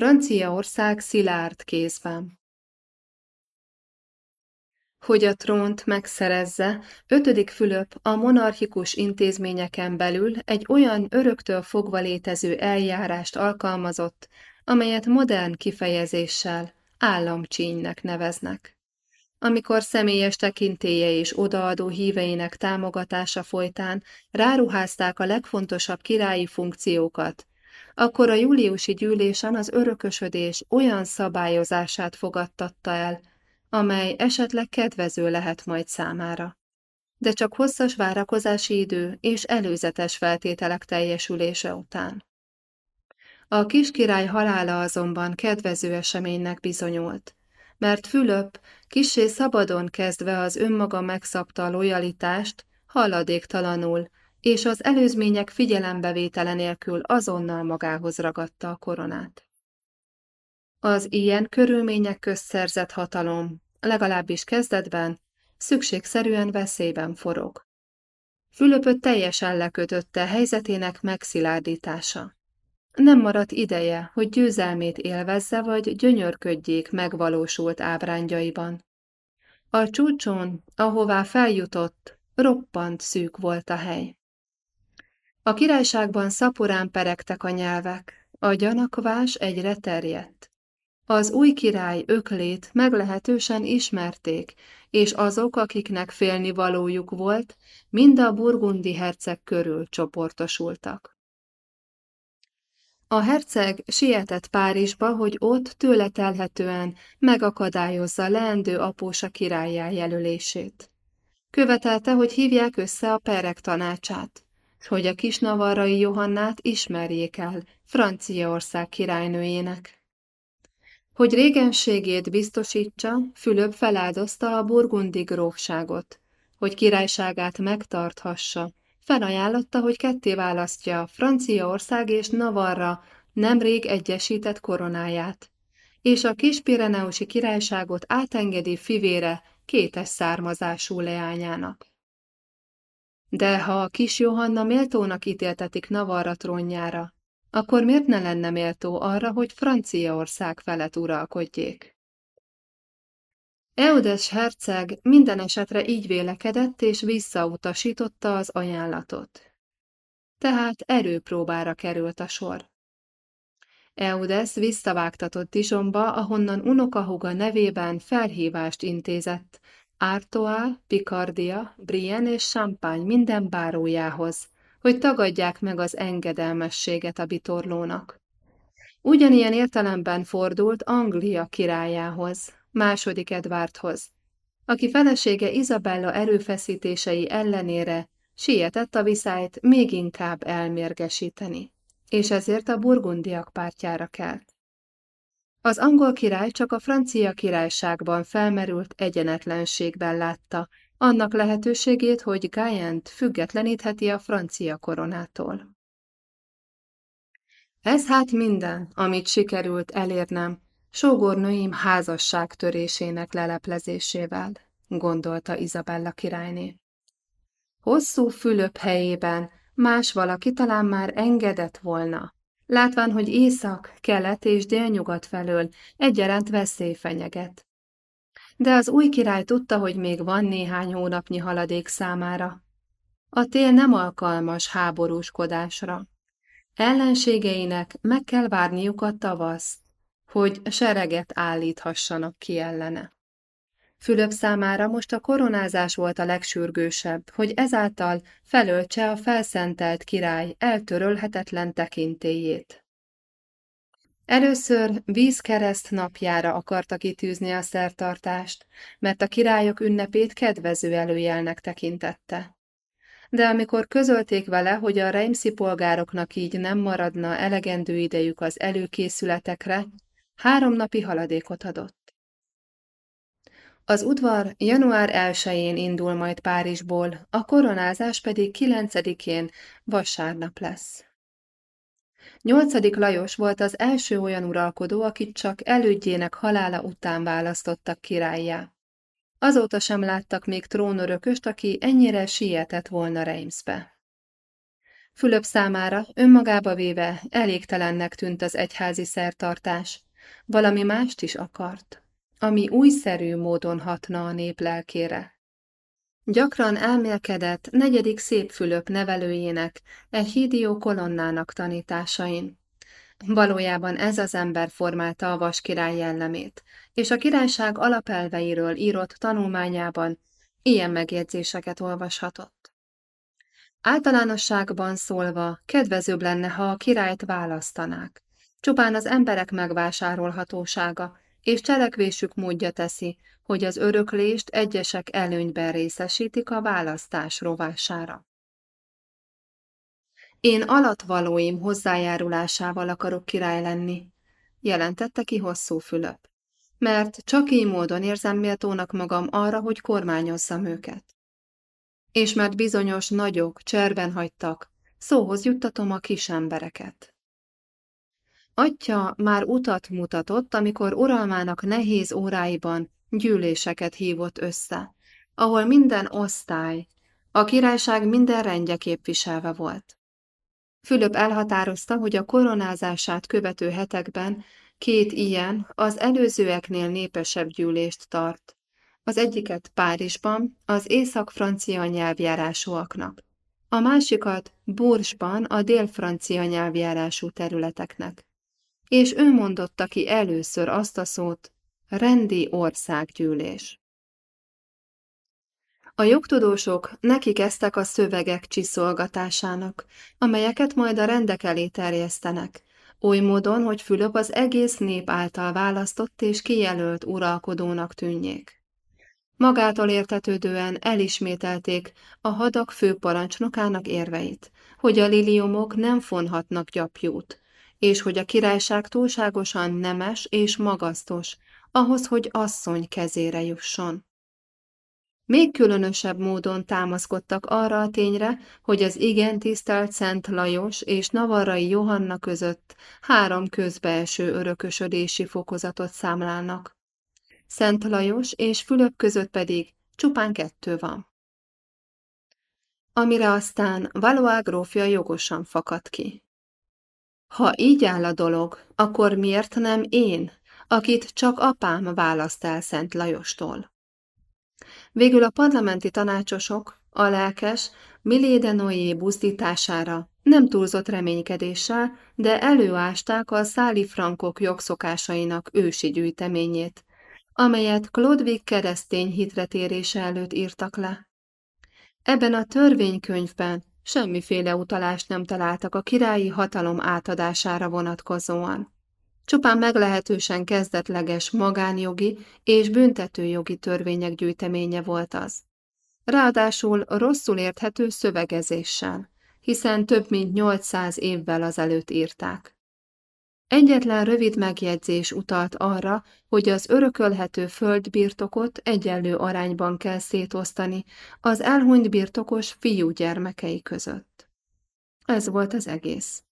Franciaország szilárd kézben. Hogy a trónt megszerezze, ötödik Fülöp a monarchikus intézményeken belül egy olyan öröktől fogva létező eljárást alkalmazott, amelyet modern kifejezéssel államcsínynek neveznek. Amikor személyes tekintélye és odaadó híveinek támogatása folytán ráruházták a legfontosabb királyi funkciókat, akkor a júliusi gyűlésen az örökösödés olyan szabályozását fogadtatta el, amely esetleg kedvező lehet majd számára. De csak hosszas várakozási idő és előzetes feltételek teljesülése után. A kiskirály halála azonban kedvező eseménynek bizonyult, mert Fülöp kisé szabadon kezdve az önmaga megszabta lojalitást, haladéktalanul, és az előzmények figyelembevétele nélkül azonnal magához ragadta a koronát. Az ilyen körülmények közt szerzett hatalom, legalábbis kezdetben, szükségszerűen veszélyben forog. Fülöpöt teljesen lekötötte helyzetének megszilárdítása. Nem maradt ideje, hogy győzelmét élvezze vagy gyönyörködjék megvalósult ábrányaiban. A csúcson, ahová feljutott, roppant szűk volt a hely. A királyságban szaporán peregtek a nyelvek, a gyanakvás egyre terjedt. Az új király öklét meglehetősen ismerték, és azok, akiknek félni valójuk volt, mind a burgundi herceg körül csoportosultak. A herceg sietett Párizsba, hogy ott tőle telhetően megakadályozza leendő apósa királyá jelölését. Követelte, hogy hívják össze a perek tanácsát hogy a kisnavarrai Johannát ismerjék el Franciaország királynőjének. Hogy régenségét biztosítsa, Fülöp feláldozta a burgundi grófságot, hogy királyságát megtarthassa, felajánlotta, hogy ketté választja Franciaország és Navarra nemrég egyesített koronáját, és a kispireneusi királyságot átengedi fivére kétes származású leányának. De ha a kis Johanna méltónak ítéltetik Navarra trónjára, akkor miért ne lenne méltó arra, hogy Franciaország felett uralkodjék? Eudes herceg minden esetre így vélekedett és visszautasította az ajánlatot. Tehát erőpróbára került a sor. Eudes visszavágtatott Dijonba, ahonnan unokahuga nevében felhívást intézett, Artois, Picardia, Brienne és Champagne minden bárójához, hogy tagadják meg az engedelmességet a bitorlónak. Ugyanilyen értelemben fordult Anglia királyához, második Edwardhoz, aki felesége Izabella erőfeszítései ellenére sietett a viszályt még inkább elmérgesíteni, és ezért a burgundiak pártjára kelt. Az angol király csak a francia királyságban felmerült egyenetlenségben látta, annak lehetőségét, hogy Guyent függetlenítheti a francia koronától. Ez hát minden, amit sikerült elérnem, sógornőim házasság törésének leleplezésével, gondolta Izabella királyné. Hosszú Fülöp helyében más valaki talán már engedett volna, látván, hogy észak, kelet és délnyugat felől egyaránt veszély fenyeget. De az új király tudta, hogy még van néhány hónapnyi haladék számára. A tél nem alkalmas háborúskodásra. Ellenségeinek meg kell várniuk a tavaszt, hogy sereget állíthassanak ki ellene. Fülöp számára most a koronázás volt a legsürgősebb, hogy ezáltal felöltse a felszentelt király eltörölhetetlen tekintélyét. Először vízkereszt napjára akarta kitűzni a szertartást, mert a királyok ünnepét kedvező előjelnek tekintette. De amikor közölték vele, hogy a Reimszi polgároknak így nem maradna elegendő idejük az előkészületekre, három napi haladékot adott. Az udvar január 1-én indul majd Párizsból, a koronázás pedig 9-én vasárnap lesz. Nyolcadik Lajos volt az első olyan uralkodó, akit csak elődjének halála után választottak királyjá. Azóta sem láttak még trónörököst, aki ennyire sietett volna Reimsbe. Fülöp számára önmagába véve elégtelennek tűnt az egyházi szertartás. Valami mást is akart, ami újszerű módon hatna a nép lelkére. Gyakran elmélkedett negyedik szép Fülöp nevelőjének, hídió kolonnának tanításain. Valójában ez az ember formálta a vas király jellemét, és a királyság alapelveiről írott tanulmányában ilyen megjegyzéseket olvashatott. Általánosságban szólva kedvezőbb lenne, ha a királyt választanák. Csupán az emberek megvásárolhatósága és cselekvésük módja teszi, hogy az öröklést egyesek előnyben részesítik a választás rovására. Én alatvalóim hozzájárulásával akarok király lenni, jelentette ki hosszú Fülöp, mert csak így módon érzem méltónak magam arra, hogy kormányozzam őket. És mert bizonyos nagyok cserben hagytak, szóhoz juttatom a kis embereket. Atya már utat mutatott, amikor uralmának nehéz óráiban gyűléseket hívott össze, ahol minden osztály, a királyság minden rendje képviselve volt. Fülöp elhatározta, hogy a koronázását követő hetekben két ilyen, az előzőeknél népesebb gyűlést tart. Az egyiket Párizsban, az észak-francia nyelvjárásúaknak, a másikat Boursban a dél-francia nyelvjárású területeknek. És ő mondotta ki először azt a szót, rendi országgyűlés. A jogtudósok neki kezdtek a szövegek csiszolgatásának, amelyeket majd a rendek elé terjesztenek, oly módon, hogy Fülöp az egész nép által választott és kijelölt uralkodónak tűnjék. Magától értetődően elismételték a hadak főparancsnokának érveit, hogy a liliumok nem fonhatnak gyapjút, és hogy a királyság túlságosan nemes és magasztos, ahhoz, hogy asszony kezére jusson. Még különösebb módon támaszkodtak arra a tényre, hogy az igen tisztelt Szent Lajos és Navarrai Johanna között három közbeeső örökösödési fokozatot számlálnak. Szent Lajos és Fülöp között pedig csupán kettő van. Amire aztán Valois grófja jogosan fakad ki. Ha így áll a dolog, akkor miért nem én, akit csak apám választ el Szent Lajostól? Végül a parlamenti tanácsosok a lelkes Miléde Noé buzdítására nem túlzott reménykedéssel, de előásták a száli frankok jogszokásainak ősi gyűjteményét, amelyet Klodvig keresztény hitretérése előtt írtak le. Ebben a törvénykönyvben semmiféle utalást nem találtak a királyi hatalom átadására vonatkozóan. Csupán meglehetősen kezdetleges magánjogi és büntetőjogi törvények gyűjteménye volt az. Ráadásul rosszul érthető szövegezéssel, hiszen több mint 800 évvel azelőtt írták. Egyetlen rövid megjegyzés utalt arra, hogy az örökölhető földbirtokot egyenlő arányban kell szétosztani az elhunyt birtokos fiú gyermekei között. Ez volt az egész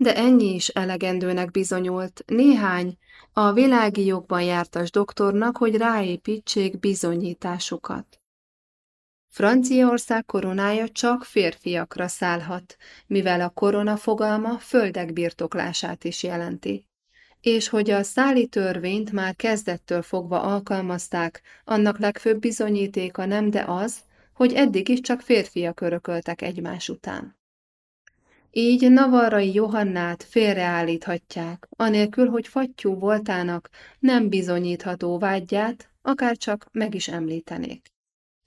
de ennyi is elegendőnek bizonyult néhány a világi jogban jártas doktornak, hogy ráépítsék bizonyításukat. Franciaország koronája csak férfiakra szállhat, mivel a korona fogalma földek birtoklását is jelenti. És hogy a száli törvényt már kezdettől fogva alkalmazták, annak legfőbb bizonyítéka nem de az, hogy eddig is csak férfiak örököltek egymás után. Így Navarrai Johannát félreállíthatják, anélkül, hogy fattyú voltának nem bizonyítható vágyját, akár csak meg is említenék.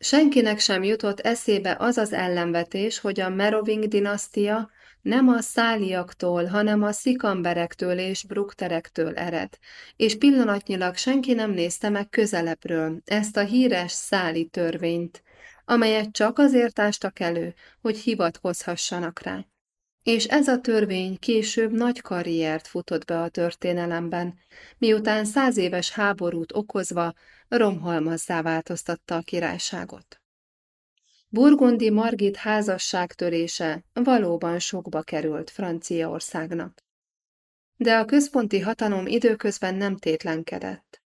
Senkinek sem jutott eszébe az az ellenvetés, hogy a Meroving dinasztia nem a száliaktól, hanem a szikamberektől és brukterektől ered, és pillanatnyilag senki nem nézte meg közelebbről ezt a híres száli törvényt, amelyet csak azért ástak elő, hogy hivatkozhassanak rá. És ez a törvény később nagy karriert futott be a történelemben, miután száz éves háborút okozva romhalmazzá változtatta a királyságot. Burgundi Margit házasságtörése valóban sokba került Franciaországnak. De a központi hatalom időközben nem tétlenkedett.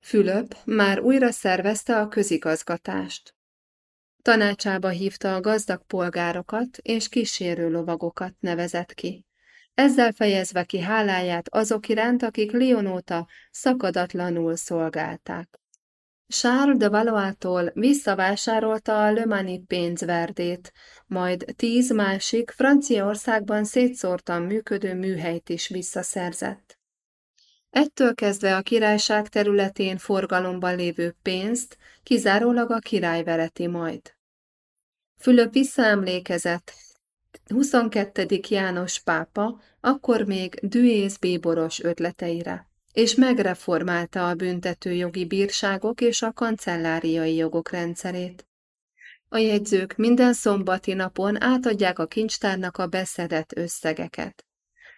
Fülöp már újra szervezte a közigazgatást. Tanácsába hívta a gazdag polgárokat és kísérő lovagokat nevezett ki. Ezzel fejezve ki háláját azok iránt, akik Leonóta szakadatlanul szolgálták. Charles de Valois-tól visszavásárolta a Lömani pénzverdét, majd tíz másik Franciaországban szétszórtan működő műhelyt is visszaszerzett. Ettől kezdve a királyság területén forgalomban lévő pénzt kizárólag a király vereti majd. Fülöp visszaemlékezett, 22. János pápa akkor még dühész bíboros ötleteire, és megreformálta a büntetőjogi bírságok és a kancelláriai jogok rendszerét. A jegyzők minden szombati napon átadják a kincstárnak a beszedett összegeket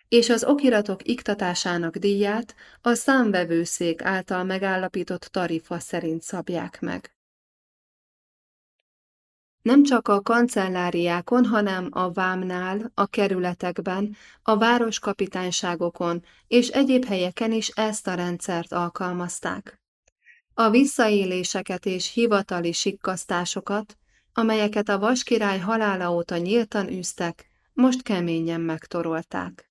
és az okiratok iktatásának díját a számvevőszék által megállapított tarifa szerint szabják meg. Nem csak a kancelláriákon, hanem a vámnál, a kerületekben, a városkapitányságokon és egyéb helyeken is ezt a rendszert alkalmazták. A visszaéléseket és hivatali sikkasztásokat, amelyeket a vaskirály halála óta nyíltan űztek, most keményen megtorolták.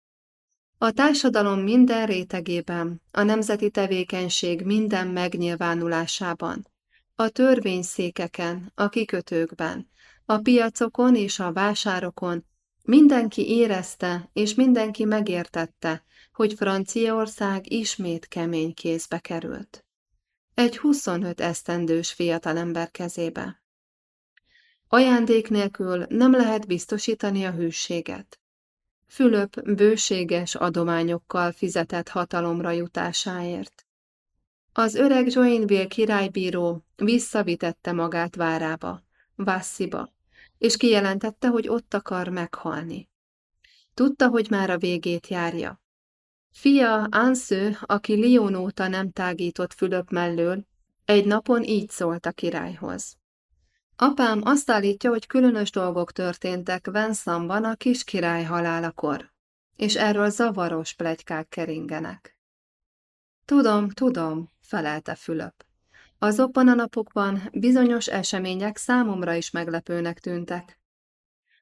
A társadalom minden rétegében, a nemzeti tevékenység minden megnyilvánulásában, a törvényszékeken, a kikötőkben, a piacokon és a vásárokon mindenki érezte és mindenki megértette, hogy Franciaország ismét kemény kézbe került. Egy 25 esztendős fiatalember kezébe. Ajándék nélkül nem lehet biztosítani a hűséget. Fülöp bőséges adományokkal fizetett hatalomra jutásáért. Az öreg Joinville királybíró visszavitette magát várába, Vassziba, és kijelentette, hogy ott akar meghalni. Tudta, hogy már a végét járja. Fia, Ansző, aki Lyon óta nem tágított Fülöp mellől, egy napon így szólt a királyhoz. Apám azt állítja, hogy különös dolgok történtek Venszamban a kis király halálakor, és erről zavaros plegykák keringenek. Tudom, tudom, felelte Fülöp. Azokban a napokban bizonyos események számomra is meglepőnek tűntek.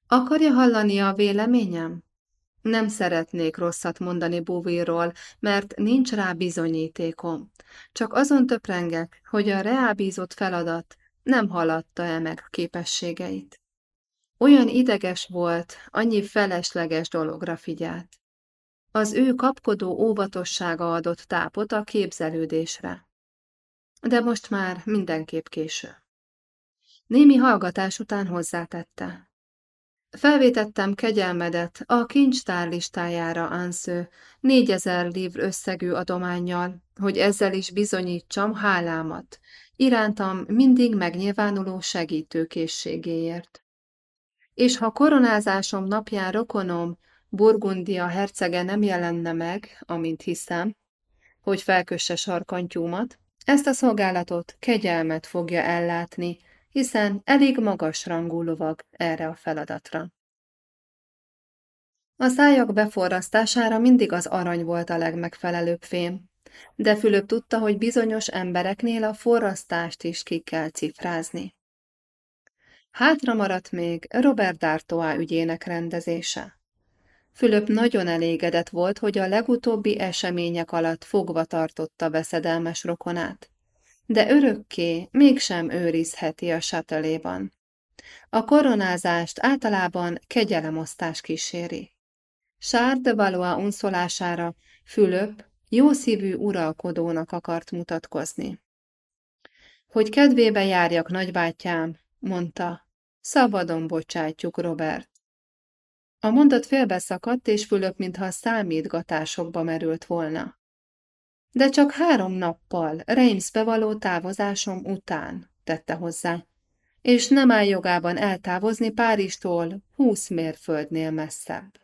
Akarja hallani a véleményem? Nem szeretnék rosszat mondani Búvíról, mert nincs rá bizonyítékom. Csak azon töprengek, hogy a reábízott feladat nem haladta-e meg képességeit. Olyan ideges volt, annyi felesleges dologra figyelt. Az ő kapkodó óvatossága adott tápot a képzelődésre. De most már mindenképp késő. Némi hallgatás után hozzátette. Felvétettem kegyelmedet a kincstár listájára, Ansző, négyezer livr összegű adományjal, hogy ezzel is bizonyítsam hálámat, irántam mindig megnyilvánuló segítőkészségéért. És ha koronázásom napján rokonom, Burgundia hercege nem jelenne meg, amint hiszem, hogy felkösse sarkantyúmat, ezt a szolgálatot kegyelmet fogja ellátni, hiszen elég magas rangú lovag erre a feladatra. A szájak beforrasztására mindig az arany volt a legmegfelelőbb fém, de Fülöp tudta, hogy bizonyos embereknél a forrasztást is ki kell cifrázni. Hátra maradt még Robert D'Artois ügyének rendezése. Fülöp nagyon elégedett volt, hogy a legutóbbi események alatt fogva tartotta veszedelmes rokonát, de örökké mégsem őrizheti a sateléban. A koronázást általában kegyelemosztás kíséri. Charles de Valois unszolására Fülöp jószívű uralkodónak akart mutatkozni. Hogy kedvébe járjak, nagybátyám, mondta, szabadon bocsátjuk, Robert. A mondat félbeszakadt, és Fülöp, mintha számítgatásokba merült volna. De csak három nappal, Reimsbe való távozásom után, tette hozzá, és nem áll jogában eltávozni Páristól húsz mérföldnél messzebb.